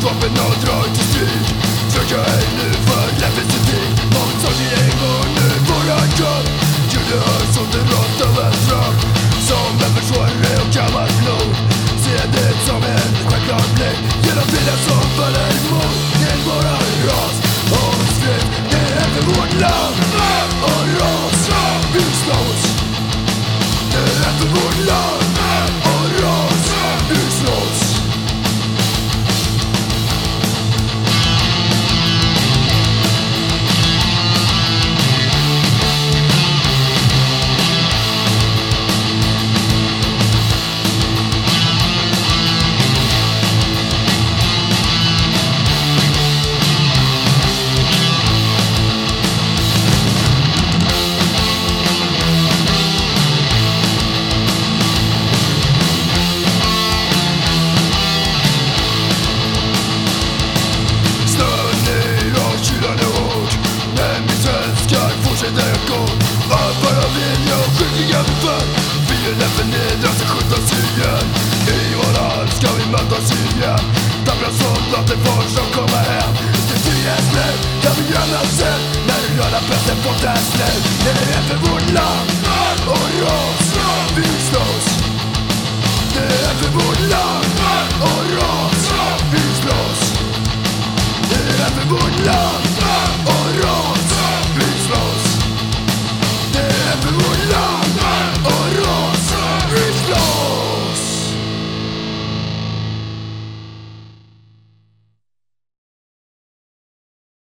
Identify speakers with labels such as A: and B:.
A: dropping all the to see. Take a hand if I left it dödsstund. Den är över vårt land. och Oro, vi slåss.